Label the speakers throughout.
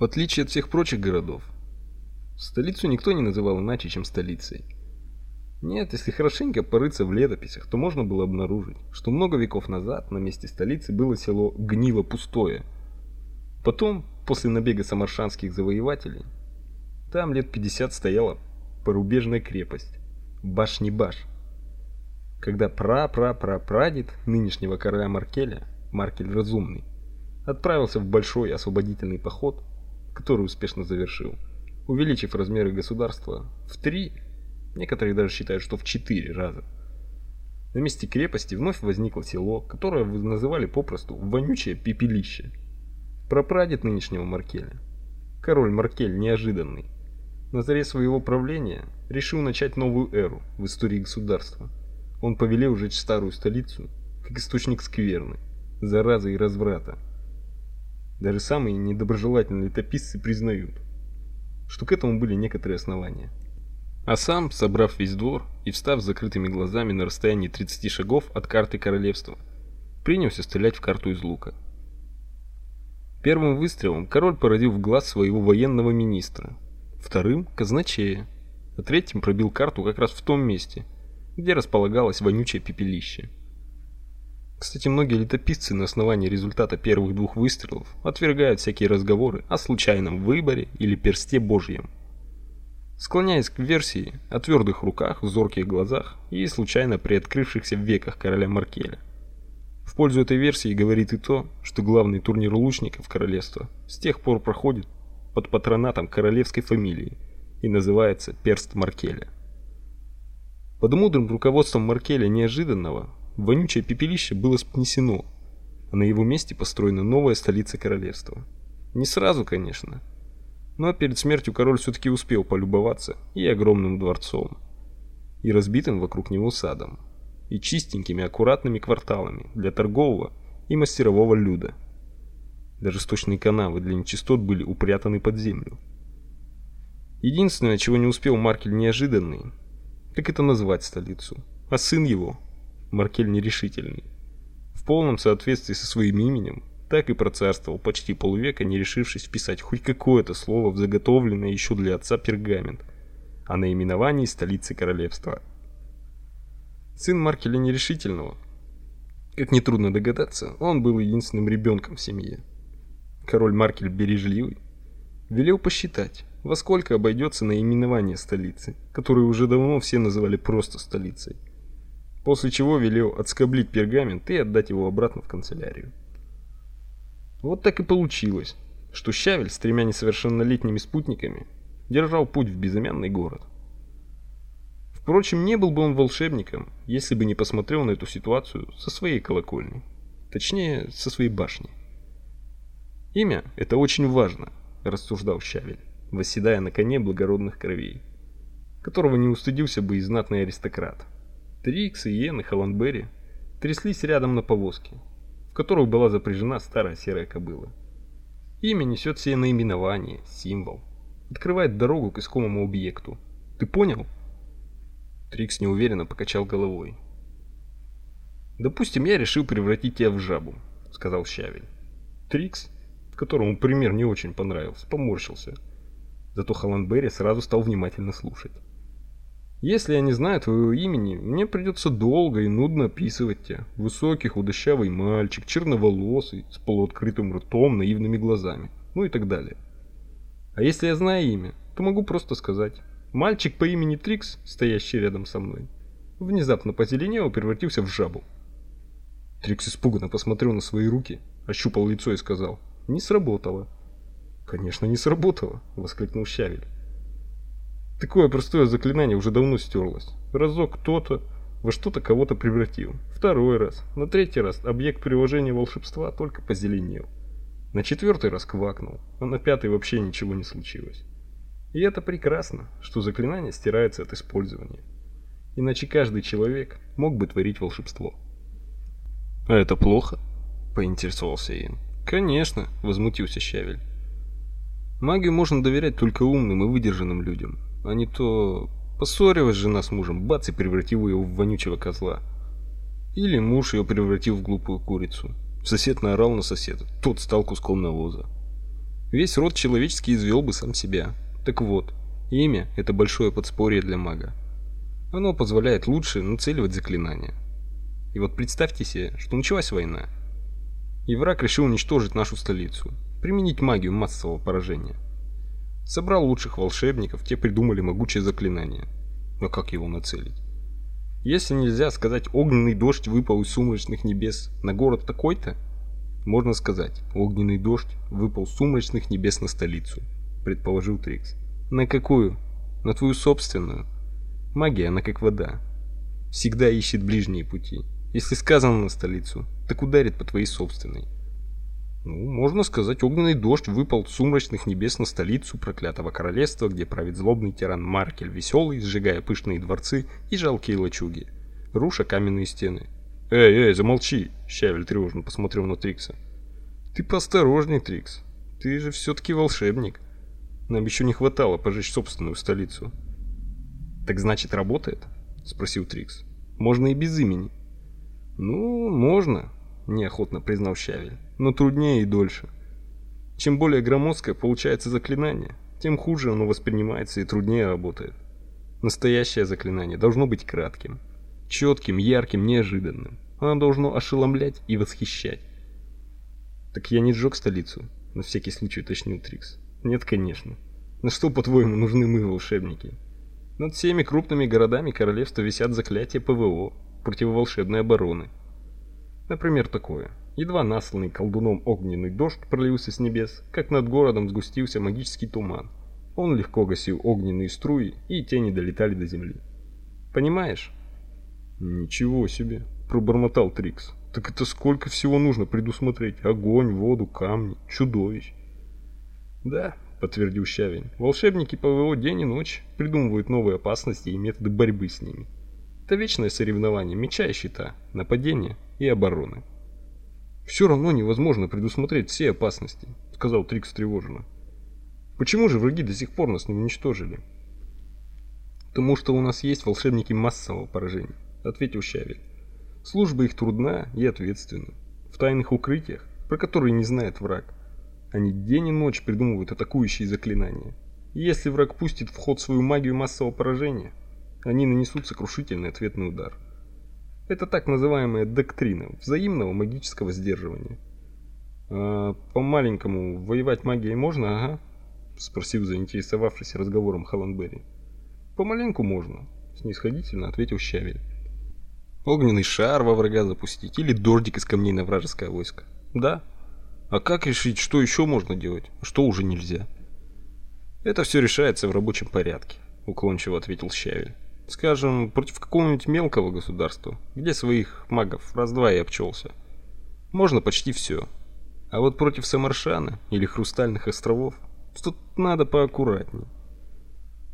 Speaker 1: В отличие от всех прочих городов, столицу никто не называл иначе, чем столицей. Нет, если хорошенько порыться в летописях, то можно было обнаружить, что много веков назад на месте столицы было село Гнило Пустое. Потом, после набега самаршанских завоевателей, там лет 50 стояла порубежная крепость Башни-Баш. Когда пра-пра-пра-прадед нынешнего короля Маркеля, Маркель Разумный, отправился в большой освободительный поход, который успешно завершил, увеличив размеры государства в три Некоторые даже считают, что в четыре раза. На месте крепости вновь возникло село, которое называли попросту вонючее пепелище. Прапрадед нынешнего Маркеля, король Маркель неожиданный, на заре своего правления решил начать новую эру в истории государства. Он повелел ужечь старую столицу, как источник скверны, заразы и разврата. Даже самые недоброжелательные летописцы признают, что к этому были некоторые основания. А сам, собрав весь двор и встав с закрытыми глазами на расстоянии 30 шагов от карты королевства, принялся стрелять в карту из лука. Первым выстрелом король поразил в глаз своего военного министра, вторым казначея, а третьим пробил карту как раз в том месте, где располагалось вонючее пепелище. Кстати, многие летописцы на основании результата первых двух выстрелов отвергают всякие разговоры о случайном выборе или персте божьем склоняясь к версии о твердых руках, зорких глазах и случайно приоткрывшихся веках короля Маркеля. В пользу этой версии говорит и то, что главный турнир лучников королевства с тех пор проходит под патронатом королевской фамилии и называется Перст Маркеля. Под мудрым руководством Маркеля неожиданного вонючее пепелище было снесено, а на его месте построена новая столица королевства. Не сразу, конечно, но перед смертью король все-таки успел полюбоваться и огромным дворцом, и разбитым вокруг него садом, и чистенькими аккуратными кварталами для торгового и мастерового люда. Даже сточные канавы для нечистот были упрятаны под землю. Единственное, чего не успел Маркель неожиданный, так это назвать столицу. А сын его, Маркель нерешительный, в полном соответствии со своим именем, так и процарствовал почти полвека, не решившись вписать хоть какое-то слово в заготовленный еще для отца пергамент о наименовании столицы королевства. Сын Маркеля Нерешительного, как нетрудно догадаться, он был единственным ребенком в семье. Король Маркель Бережливый велел посчитать, во сколько обойдется наименование столицы, которую уже давно все называли просто столицей. После чего велел отскоблить пергамент и отдать его обратно в канцелярию. Вот так и получилось, что Щавель с тремя несовершеннолетними спутниками держал путь в безымянный город. Впрочем, не был бы он волшебником, если бы не посмотрел на эту ситуацию со своей колокольни, точнее, со своей башни. Имя это очень важно, рассуждал Щавель, восседая на коне благородных кровей, которого не устыдился бы и знатный аристократ. Трикс, Иен и Холландберри тряслись рядом на повозке, в которую была запряжена старая серая кобыла. Имя несет все наименование, символ, открывает дорогу к искомому объекту. Ты понял? Трикс неуверенно покачал головой. Допустим, я решил превратить тебя в жабу, сказал Щавель. Трикс, которому пример не очень понравился, поморщился. Зато Халанберри сразу стал внимательно слушать. Если я не знаю твоего имени, мне придется долго и нудно описывать тебя. Высокий, худощавый мальчик, черноволосый, с полуоткрытым ртом, наивными глазами, ну и так далее. А если я знаю имя, то могу просто сказать. Мальчик по имени Трикс, стоящий рядом со мной, внезапно позеленел и превратился в жабу. Трикс испуганно посмотрел на свои руки, ощупал лицо и сказал: "Не сработало". "Конечно, не сработало", воскликнул Щавель. Такое простое заклинание уже давно стерлось. Разок кто-то во что-то кого-то превратил. Второй раз, на третий раз объект приложения волшебства только позеленел. На четвертый раз квакнул, а на пятый вообще ничего не случилось. И это прекрасно, что заклинание стирается от использования. Иначе каждый человек мог бы творить волшебство. А это плохо? поинтересовался Иэн. Конечно, возмутился Щавель. Магию можно доверять только умным и выдержанным людям а не то поссорилась жена с мужем, бац и превратил ее в вонючего козла. Или муж ее превратил в глупую курицу. Сосед наорал на соседа, тот стал куском навоза. Весь род человеческий извел бы сам себя. Так вот, имя – это большое подспорье для мага. Оно позволяет лучше нацеливать заклинания. И вот представьте себе, что началась война. И враг решил уничтожить нашу столицу, применить магию массового поражения. Собрал лучших волшебников, те придумали могучее заклинание. Но как его нацелить? Если нельзя сказать огненный дождь выпал из сумрачных небес на город такой-то, можно сказать, огненный дождь выпал с сумрачных небес на столицу, предположил Трикс. На какую? На твою собственную. Магия, она как вода. Всегда ищет ближние пути. Если сказано на столицу, так ударит по твоей собственной. Ну, можно сказать, огненный дождь выпал с сумрачных небес на столицу проклятого королевства, где правит злобный тиран Маркель Веселый, сжигая пышные дворцы и жалкие лачуги, руша каменные стены. «Эй, эй, замолчи!» — Щавель тревожно посмотрел на Трикса. «Ты поосторожней, Трикс. Ты же все-таки волшебник. Нам еще не хватало пожечь собственную столицу». «Так значит, работает?» — спросил Трикс. «Можно и без имени». «Ну, можно», — неохотно признал Щавель, — «но труднее и дольше. Чем более громоздкое получается заклинание, тем хуже оно воспринимается и труднее работает. Настоящее заклинание должно быть кратким, четким, ярким, неожиданным. Оно должно ошеломлять и восхищать. «Так я не сжег столицу», — на всякий случай уточнил Трикс. «Нет, конечно. На что, по-твоему, нужны мы, волшебники?» Над всеми крупными городами королевства висят заклятия ПВО, противоволшебной обороны. Например, такое. Едва насланный колдуном огненный дождь пролился с небес, как над городом сгустился магический туман. Он легко гасил огненные струи, и тени долетали до земли. Понимаешь? Ничего себе, пробормотал Трикс. Так это сколько всего нужно предусмотреть? Огонь, воду, камни, чудовищ. Да, подтвердил Щавин. Волшебники ПВО день и ночь придумывают новые опасности и методы борьбы с ними. Это вечное соревнование меча и щита, нападения и обороны. «Все равно невозможно предусмотреть все опасности», — сказал Трикс тревоженно. «Почему же враги до сих пор нас не уничтожили?» «Потому что у нас есть волшебники массового поражения», — ответил Щавель. «Служба их трудна и ответственна. В тайных укрытиях, про которые не знает враг, они день и ночь придумывают атакующие заклинания. И если враг пустит в ход свою магию массового поражения, они нанесут сокрушительный ответный удар. Это так называемая доктрина взаимного магического сдерживания. А по-маленькому воевать магией можно, ага? спросил заинтересовавшийся разговором Халанбери. Помаленьку можно, снисходительно ответил Щавель. Огненный шар во врага запустить или дождик из камней на вражеское войско. Да. А как решить, что еще можно делать, а что уже нельзя? Это все решается в рабочем порядке, уклончиво ответил Щавель. Скажем, против какого-нибудь мелкого государства, где своих магов раз-два и обчелся. Можно почти все. А вот против Самаршана или Хрустальных островов тут надо поаккуратней.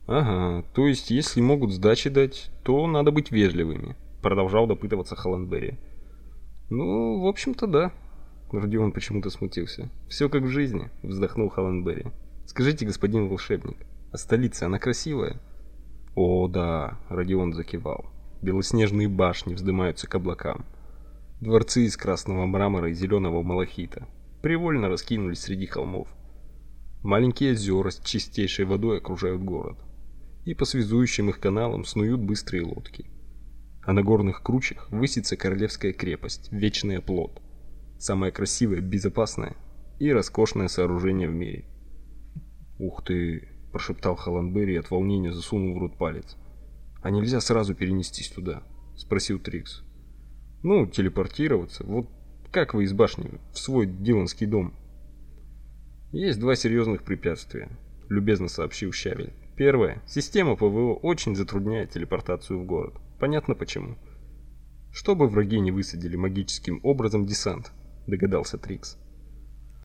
Speaker 1: Ага, то есть если могут сдачи дать, то надо быть вежливыми, продолжал допытываться Холландберри. Ну, в общем-то, да. Родион почему-то смутился. Все как в жизни, вздохнул Холландберри. Скажите, господин волшебник, а столица, она красивая? О, да, Родион закивал. Белоснежные башни вздымаются к облакам. Дворцы из красного мрамора и зеленого малахита привольно раскинулись среди холмов. Маленькие озера с чистейшей водой окружают город. И по связующим их каналам снуют быстрые лодки. А на горных кручах высится королевская крепость, вечный оплот. Самое красивое, безопасное и роскошное сооружение в мире. Ух ты, прошептал Халанбери от волнения засунув в рот палец. А нельзя сразу перенестись туда, спросил Трикс. Ну, телепортироваться. Вот как вы из башни в свой Диланский дом? Есть два серьезных препятствия, любезно сообщил Щавель. Первое система ПВО очень затрудняет телепортацию в город. Понятно почему. Чтобы враги не высадили магическим образом десант, догадался Трикс.